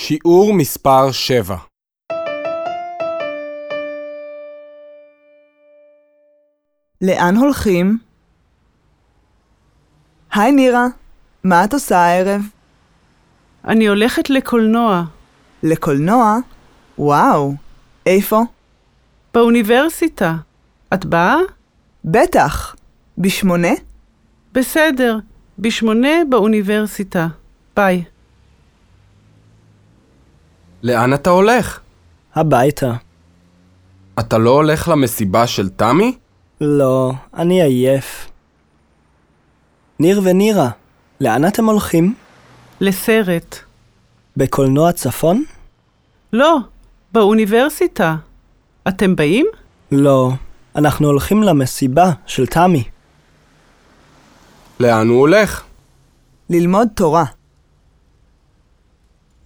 שיעור מספר 7 לאן הולכים? היי נירה, מה את עושה הערב? אני הולכת לקולנוע. לקולנוע? וואו, איפה? באוניברסיטה. את באה? בטח. בשמונה? בסדר. בשמונה באוניברסיטה. ביי. לאן אתה הולך? הביתה. אתה לא הולך למסיבה של תמי? לא, אני עייף. ניר ונירה, לאן אתם הולכים? לסרט. בקולנוע צפון? לא, באוניברסיטה. אתם באים? לא, אנחנו הולכים למסיבה של תמי. לאן הוא הולך? ללמוד תורה.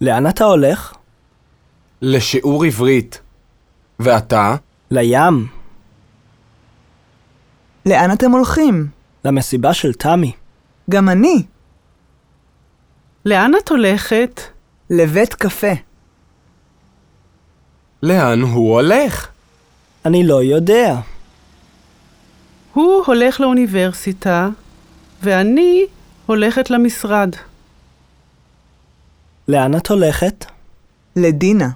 לאן אתה הולך? לשיעור עברית. ואתה? לים. לאן אתם הולכים? למסיבה של תמי. גם אני. לאן את הולכת? לבית קפה. לאן הוא הולך? אני לא יודע. הוא הולך לאוניברסיטה, ואני הולכת למשרד. לאן את הולכת? לדינה.